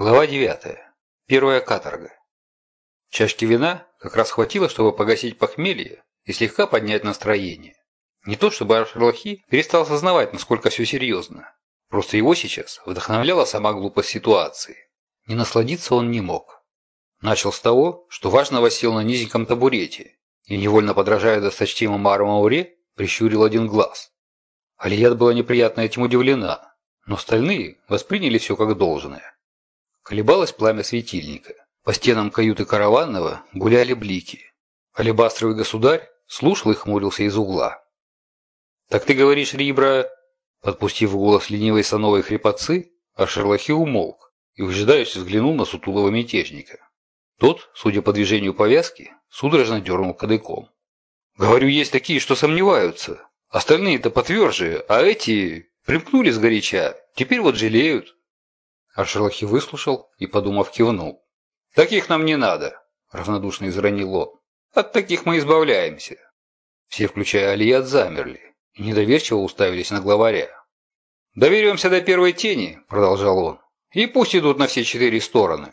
Глава 9. Первая каторга. Чашки вина как раз хватило, чтобы погасить похмелье и слегка поднять настроение. Не то чтобы Аршерлахи перестал осознавать, насколько все серьезно. Просто его сейчас вдохновляла сама глупость ситуации. Не насладиться он не мог. Начал с того, что важно сел на низеньком табурете и, невольно подражая досточтимому Армауре, прищурил один глаз. Алият была неприятно этим удивлена, но остальные восприняли все как должное. Колебалось пламя светильника. По стенам каюты караванного гуляли блики. Алебастровый государь слушал и хмурился из угла. «Так ты говоришь, Рибра...» Подпустив голос ленивой сановой хрипотцы, а Шерлахи умолк и выжидающе взглянул на сутулого мятежника. Тот, судя по движению повязки, судорожно дернул кадыком. «Говорю, есть такие, что сомневаются. Остальные-то потверже, а эти примкнули сгоряча, теперь вот жалеют». А Шерлахи выслушал и, подумав, кивнул. «Таких нам не надо», — равнодушно изранил он. «От таких мы избавляемся». Все, включая Алият, замерли и недоверчиво уставились на главаря. «Доберемся до первой тени», — продолжал он, — «и пусть идут на все четыре стороны».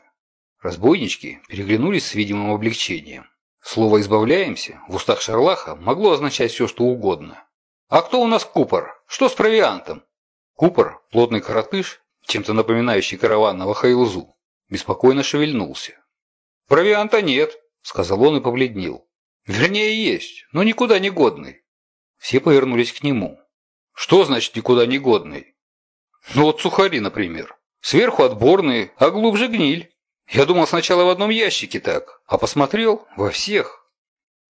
Разбойнички переглянулись с видимым облегчением. Слово «избавляемся» в устах Шарлаха могло означать все, что угодно. «А кто у нас купор? Что с провиантом?» Купор, плотный коротыш, чем-то напоминающий караванного Хайлзу, беспокойно шевельнулся. «Провианта нет», — сказал он и побледнел. «Вернее, есть, но никуда не годный». Все повернулись к нему. «Что значит никуда не годный?» «Ну вот сухари, например. Сверху отборные, а глубже гниль. Я думал сначала в одном ящике так, а посмотрел во всех».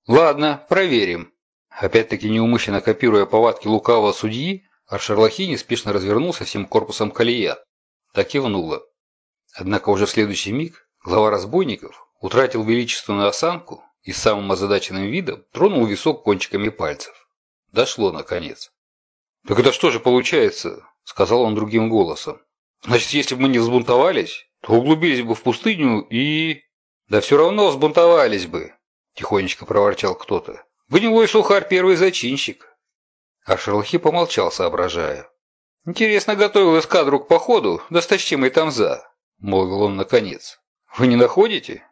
«Ладно, проверим». Опять-таки неумышленно копируя повадки лукавого судьи, Аршерлахи неспешно развернулся всем корпусом колея. Так и внуло. Однако уже в следующий миг глава разбойников утратил величественную осанку и самым озадаченным видом тронул висок кончиками пальцев. Дошло, наконец. «Так это что же получается?» – сказал он другим голосом. «Значит, если бы мы не взбунтовались, то углубились бы в пустыню и...» «Да все равно взбунтовались бы!» – тихонечко проворчал кто-то. «Гнилой сухарь первый зачинщик!» А Шерлахи помолчал, соображая. «Интересно, готовил эскадру к походу досточтимый Тамза», — молвил он наконец. «Вы не находите?»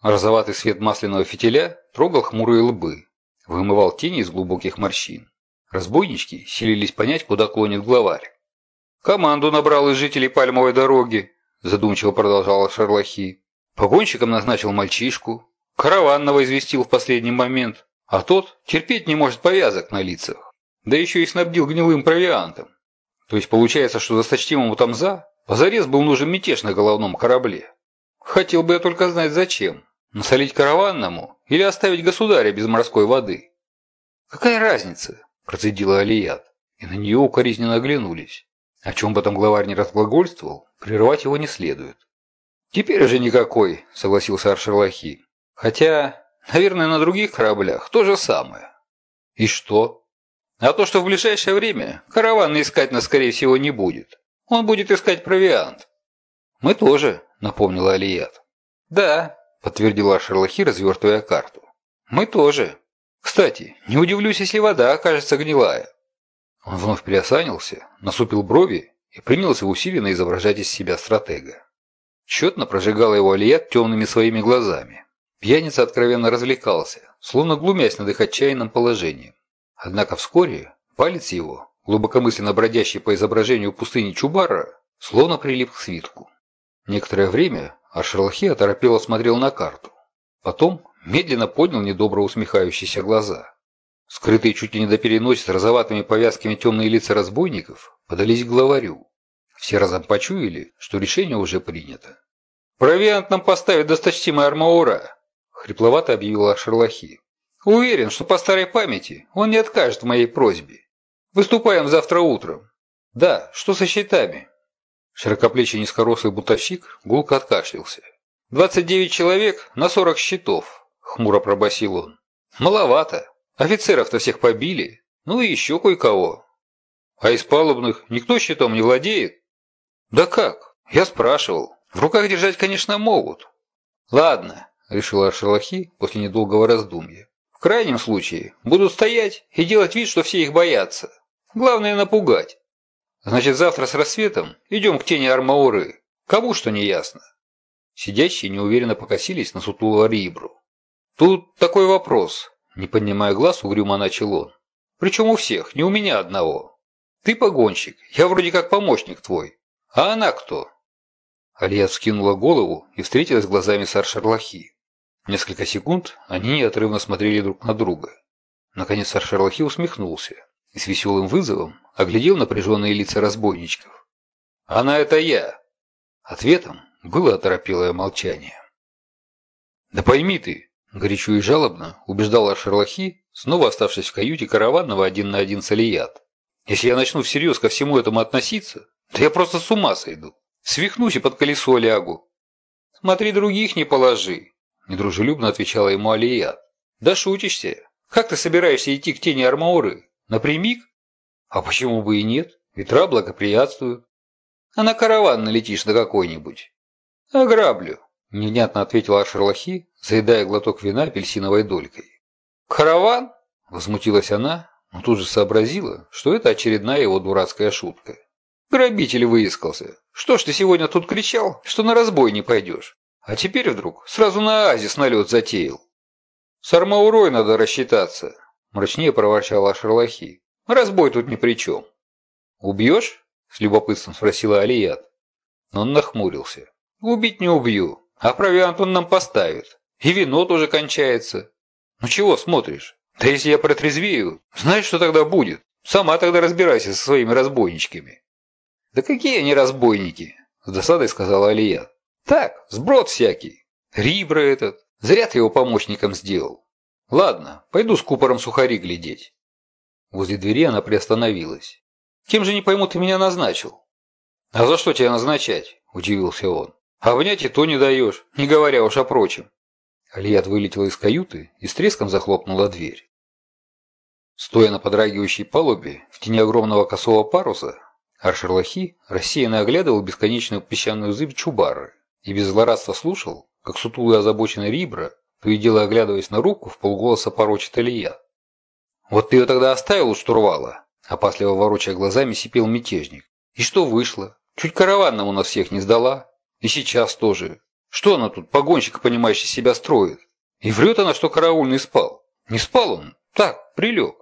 Розоватый свет масляного фитиля трогал хмурые лбы, вымывал тени из глубоких морщин. Разбойнички селились понять, куда клонит главарь. «Команду набрал из жителей Пальмовой дороги», — задумчиво продолжал Шерлахи. «Погонщиком назначил мальчишку. Караванного известил в последний момент, а тот терпеть не может повязок на лицах да еще и снабдил гнилым провиантом. То есть получается, что досточтимому Тамза позарез был нужен мятеж на головном корабле. Хотел бы я только знать зачем. Насолить караванному или оставить государя без морской воды? Какая разница? Процедила Алият, и на нее укоризненно оглянулись. О чем бы там главарь не разглагольствовал, прерывать его не следует. «Теперь уже никакой», — согласился Аршерлахи. «Хотя, наверное, на других кораблях то же самое». «И что?» А то, что в ближайшее время караван искать нас, скорее всего, не будет. Он будет искать провиант. Мы тоже, напомнила Алият. Да, подтвердила Шерлахи, развертывая карту. Мы тоже. Кстати, не удивлюсь, если вода окажется гнилая. Он вновь приосанился, насупил брови и принялся усиленно изображать из себя стратега. Четно прожигала его Алият темными своими глазами. Пьяница откровенно развлекался, словно глумясь над их отчаянным положением. Однако вскоре палец его, глубокомысленно бродящий по изображению пустыни Чубара, словно прилип к свитку. Некоторое время Ашерлахи оторопело смотрел на карту. Потом медленно поднял недобро усмехающиеся глаза. Скрытые чуть ли не до переносиц розоватыми повязками темные лица разбойников подались к главарю. Все разом почуяли, что решение уже принято. «Провиант нам поставит досточтимый Армаура!» — хрипловато объявила Шерлахи. Уверен, что по старой памяти он не откажет в моей просьбе. Выступаем завтра утром. Да, что со счетами? Широкоплечий низкорослый бутовщик гулко откашлялся. «Двадцать девять человек на сорок счетов», — хмуро пробасил он. «Маловато. Офицеров-то всех побили. Ну и еще кое-кого. А из палубных никто щитом не владеет?» «Да как? Я спрашивал. В руках держать, конечно, могут». «Ладно», — решила Шерлахи после недолгого раздумья. В крайнем случае будут стоять и делать вид, что все их боятся. Главное напугать. Значит, завтра с рассветом идем к тени Армауры. Кому что не ясно? Сидящие неуверенно покосились на сутулого Рибру. Тут такой вопрос, не поднимая глаз, угрюмо начал он. Причем у всех, не у меня одного. Ты погонщик, я вроде как помощник твой. А она кто? Алия вскинула голову и встретилась глазами с Аршерлахи. Несколько секунд они неотрывно смотрели друг на друга. Наконец Аршерлахи усмехнулся и с веселым вызовом оглядел напряженные лица разбойничков. «Она это я!» Ответом было оторопелое молчание. «Да пойми ты!» – горячо и жалобно убеждала Шерлахи, снова оставшись в каюте караванного один на один с Алият. «Если я начну всерьез ко всему этому относиться, то я просто с ума сойду. Свихнусь и под колесо лягу». «Смотри, других не положи», – недружелюбно отвечала ему Алият. «Да шутишься. Как ты собираешься идти к тени Армауры? Напрямик? А почему бы и нет? Ветра благоприятствуют. А на караван налетишь на какой-нибудь. Ограблю, невнятно ответила Шерлахи, заедая глоток вина апельсиновой долькой. Караван? Возмутилась она, но тут же сообразила, что это очередная его дурацкая шутка. Грабитель выискался. Что ж ты сегодня тут кричал, что на разбой не пойдешь? А теперь вдруг сразу на оазис налет затеял. С Армаурой надо рассчитаться, мрачнее проворчала Шерлахи. Разбой тут ни при чем. Убьешь? С любопытством спросила Алият. Но он нахмурился. Убить не убью, а провиант он нам поставит. И вино тоже кончается. Ну чего смотришь? Да если я протрезвею, знаешь, что тогда будет? Сама тогда разбирайся со своими разбойничками. Да какие они разбойники? С досадой сказала Алият. Так, сброд всякий. Рибра этот. Зря ты его помощником сделал. Ладно, пойду с купором сухари глядеть. Возле двери она приостановилась. «Кем же не пойму ты меня назначил?» «А за что тебя назначать?» – удивился он. «А внять и то не даешь, не говоря уж о прочем». Алият вылетела из каюты и с треском захлопнула дверь. Стоя на подрагивающей палубе в тени огромного косого паруса, Аршерлахи рассеянно оглядывал бесконечную песчаную зыбь Чубары и без злорадства слушал, как сутулый озабоченный Рибра, то и дело оглядываясь на руку, в полголоса порочит Алият. «Вот ты ее тогда оставил у штурвала?» Опасливо ворочая глазами, сипел мятежник. «И что вышло? Чуть караван нам у нас всех не сдала. И сейчас тоже. Что она тут, погонщик, понимающий себя, строит? И врет она, что караульный спал. Не спал он, так, прилег».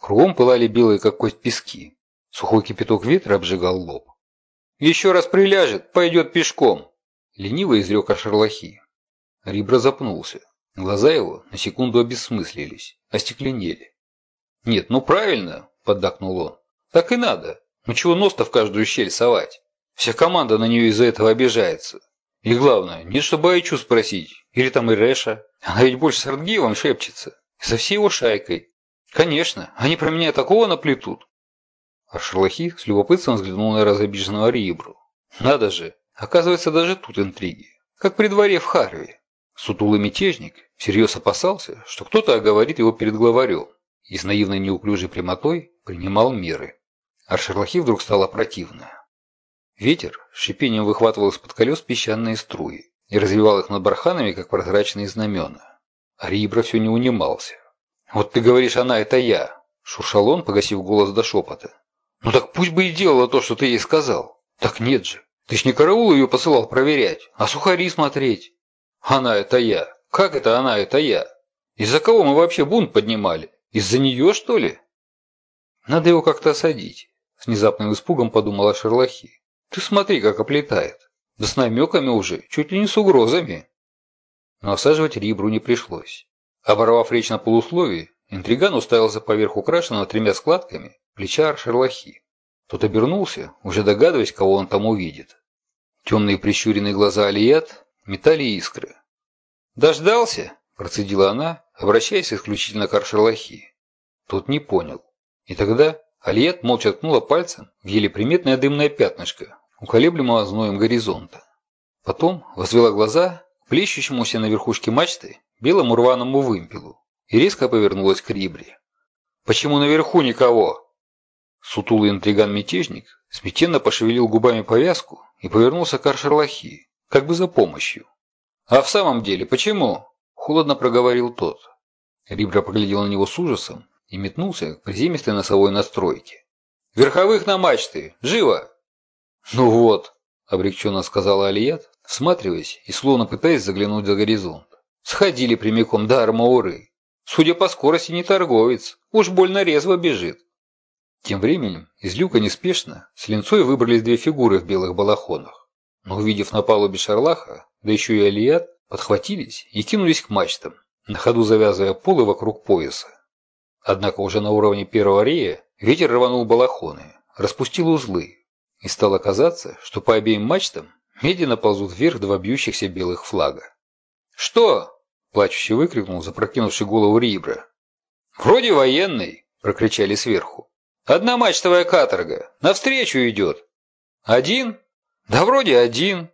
Кругом пылали белые, как кость, пески. Сухой кипяток ветра обжигал лоб. «Еще раз приляжет, пойдет пешком», — лениво изрек о шерлахи. Рибра запнулся. Глаза его на секунду обессмыслились, остекленели. «Нет, ну правильно», – поддакнул он. «Так и надо. Ну чего нос-то в каждую щель совать? Вся команда на нее из-за этого обижается. И главное, не чтобы Айчу спросить, или там и Реша. Она ведь больше с Ардгиевым шепчется. Со всей его шайкой. Конечно, они про меня такого наплетут». А Шерлахи с любопытством взглянул на разобиженного Рибру. «Надо же, оказывается, даже тут интриги. Как при дворе в Харве. Сутулый мятежник всерьез опасался, что кто-то оговорит его перед главарем, и с наивной неуклюжей прямотой принимал меры. А Шерлахи вдруг стало противно. Ветер с шипением выхватывал из-под колес песчаные струи и развивал их над барханами, как прозрачные знамена. А Рибра все не унимался. «Вот ты говоришь, она это я!» Шуршал он, погасив голос до шепота. «Ну так пусть бы и делала то, что ты ей сказал. Так нет же. Ты ж не караул ее посылал проверять, а сухари смотреть. Она это я. Как это она это я? Из-за кого мы вообще бунт поднимали? Из-за нее, что ли? Надо его как-то осадить. С внезапным испугом подумала Шерлахи. Ты смотри, как оплетает. Да с намеками уже, чуть ли не с угрозами. Но осаживать Рибру не пришлось. Оборвав речь на полусловии, интриган уставился поверх украшенного тремя складками плеча Шерлахи. Тот обернулся, уже догадываясь, кого он там увидит. Темные прищуренные глаза Алият метали искры. «Дождался?» – процедила она, обращаясь исключительно к Аршерлахи. Тот не понял. И тогда Алиет молча ткнула пальцем в еле приметное дымное пятнышко, уколеблемого зноем горизонта. Потом возвела глаза к плещущемуся на верхушке мачты белому рваному вымпелу и резко повернулась к Рибре. «Почему наверху никого?» Сутулый интриган-мятежник смятенно пошевелил губами повязку и повернулся к Аршерлахи, как бы за помощью. «А в самом деле, почему?» – холодно проговорил тот. Рибра поглядел на него с ужасом и метнулся к приземистой носовой настройке. «Верховых на мачты! Живо!» «Ну вот!» – обреченно сказала Алият, всматриваясь и словно пытаясь заглянуть за горизонт. «Сходили прямиком до Армауры. Судя по скорости, не торговец. Уж больно резво бежит». Тем временем из люка неспешно с линцой выбрались две фигуры в белых балахонах. Но увидев на палубе шарлаха, да еще и Алият, подхватились и кинулись к мачтам, на ходу завязывая полы вокруг пояса. Однако уже на уровне первого рея ветер рванул балахоны, распустил узлы, и стало казаться, что по обеим мачтам медленно ползут вверх два бьющихся белых флага. «Что?» – плачуще выкрикнул запрокинувший голову Рибра. «Вроде военный!» – прокричали сверху. «Одна мачтовая каторга! Навстречу идет!» «Один?» «Да вроде один!»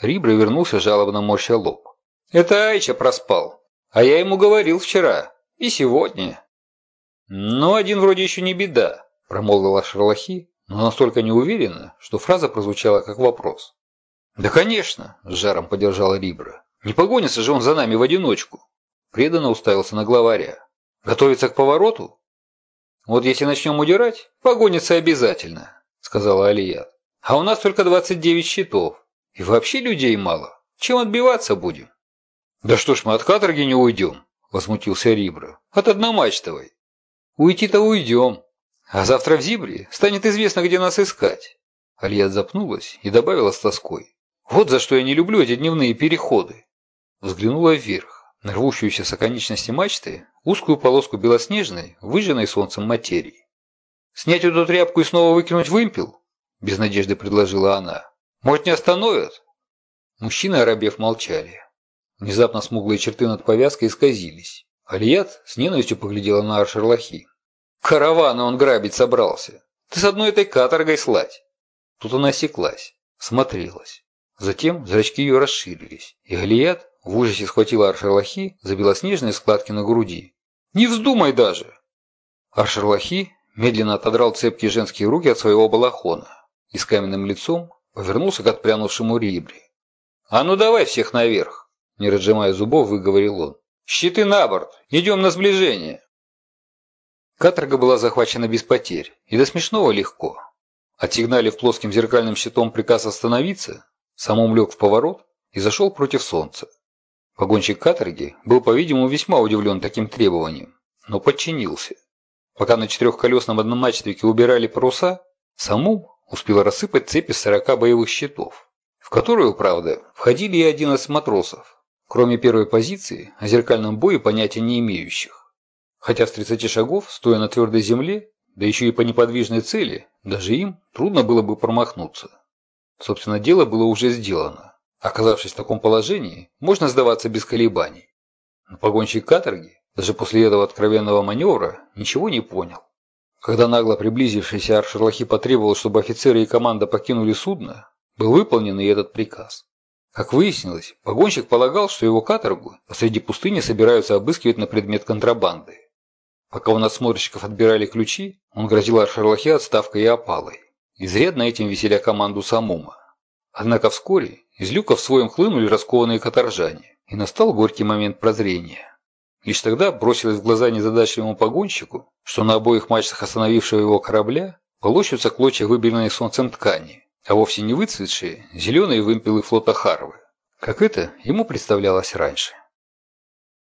Рибра вернулся жалобно морща лоб. «Это Айча проспал, а я ему говорил вчера и сегодня». «Ну, один вроде еще не беда», – промолвила Шарлахи, но настолько неуверенно, что фраза прозвучала как вопрос. «Да, конечно», – с жаром поддержала Рибра. «Не погонится же он за нами в одиночку». Преданно уставился на главаря. «Готовится к повороту?» «Вот если начнем удирать, погонится обязательно», – сказала Алият. «А у нас только 29 щитов. И вообще людей мало. Чем отбиваться будем?» «Да что ж мы от каторги не уйдем?» – возмутился Рибра. «От одномачтовой». «Уйти-то уйдем, а завтра в Зибре станет известно, где нас искать. Алия запнулась и добавила с тоской. Вот за что я не люблю эти дневные переходы. Взглянула вверх, на рвущуюся с оконечности мачты узкую полоску белоснежной, выжженной солнцем материи. «Снять эту тряпку и снова выкинуть вымпел?» Без надежды предложила она. «Может, не остановят?» Мужчины, оробев, молчали. Внезапно смуглые черты над повязкой исказились. Алият с ненавистью поглядела на Аршерлахи. Караваны он грабить собрался. Ты с одной этой каторгой слать. Тут она осеклась, смотрелась. Затем зрачки ее расширились, и Галият в ужасе схватила Аршерлахи за белоснежные складки на груди. «Не вздумай даже!» Аршерлахи медленно отодрал цепкие женские руки от своего балахона и с каменным лицом повернулся к отпрянувшему Рибри. «А ну давай всех наверх!» Не разжимая зубов, выговорил он. «Щиты на борт! Идем на сближение!» Каторга была захвачена без потерь, и до смешного легко. Отсигналив плоским зеркальным щитом приказ остановиться, самом лег в поворот и зашел против солнца. Погонщик каторги был, по-видимому, весьма удивлен таким требованием, но подчинился. Пока на четырехколесном одномачтовике убирали паруса, самум успел рассыпать цепи сорока боевых щитов, в которую, правда, входили и 11 матросов, кроме первой позиции, о зеркальном бое понятия не имеющих. Хотя с 30 шагов, стоя на твердой земле, да еще и по неподвижной цели, даже им трудно было бы промахнуться. Собственно, дело было уже сделано. Оказавшись в таком положении, можно сдаваться без колебаний. Но погонщик каторги, даже после этого откровенного маневра, ничего не понял. Когда нагло приблизившийся Аршерлахи потребовал, чтобы офицеры и команда покинули судно, был выполнен и этот приказ. Как выяснилось, погонщик полагал, что его каторгу посреди пустыни собираются обыскивать на предмет контрабанды. Пока у надсмотрщиков отбирали ключи, он грозил Аршерлахе отставкой и опалой, изрядно этим веселя команду Самума. Однако вскоре из люков своим хлынули раскованные каторжане, и настал горький момент прозрения. Лишь тогда бросилось в глаза незадачливому погонщику, что на обоих мачтах остановившего его корабля полощутся клочья выбеленной солнцем ткани, а вовсе не выцветшие зеленые вымпелы флота Харвы, как это ему представлялось раньше.